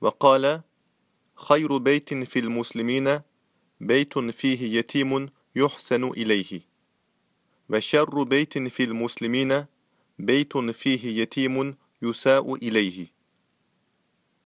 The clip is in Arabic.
وقال خير بيت في المسلمين بيت فيه يتيم يحسن إليه. وشر بيت في المسلمين بيت فيه يتيم يساء إليه.